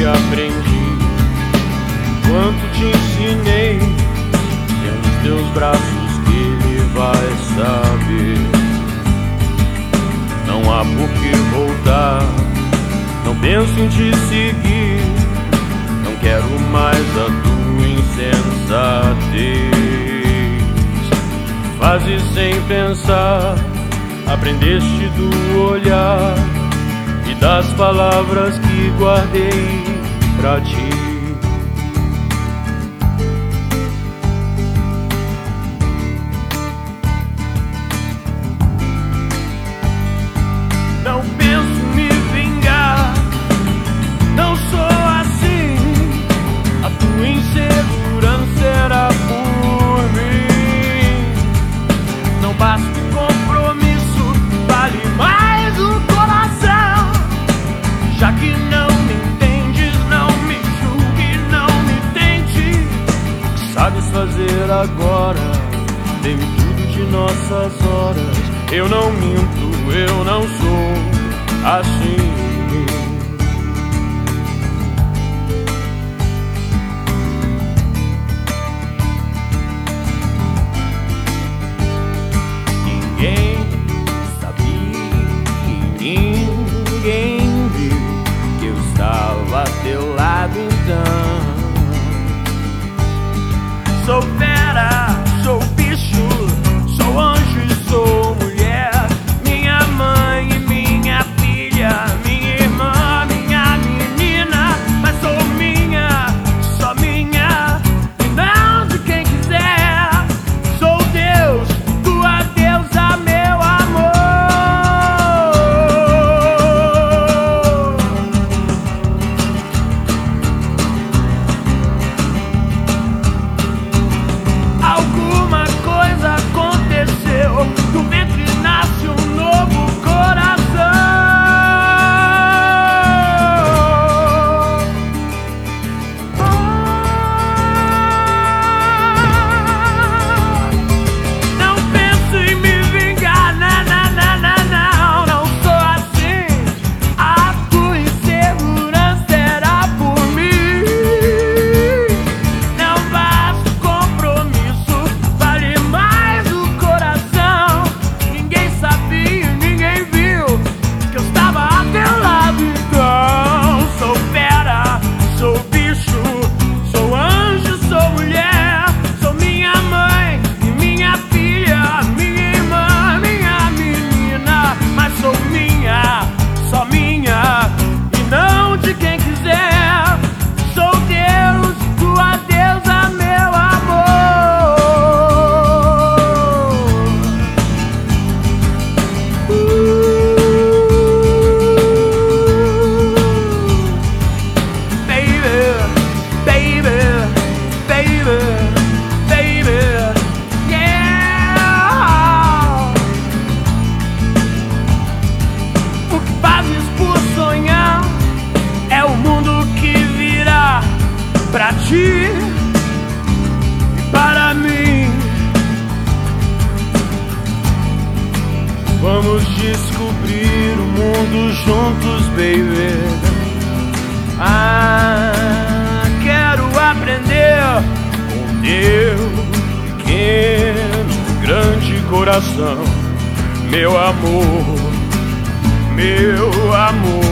que aprendi, quanto te ensinei. É nos teus braços que ele vai saber. Não há por que voltar, não penso em te seguir. Não quero mais a tua insensatez. Fazes sem pensar, aprendeste do olhar e das palavras que guardei pra ti. Fazer agora? Tenho tudo de nossas horas. Eu não minto, eu não sou assim. Vamos descobrir o mundo juntos, baby. Ah, quero aprender com teu pequeno, grande coração, meu amor, meu amor.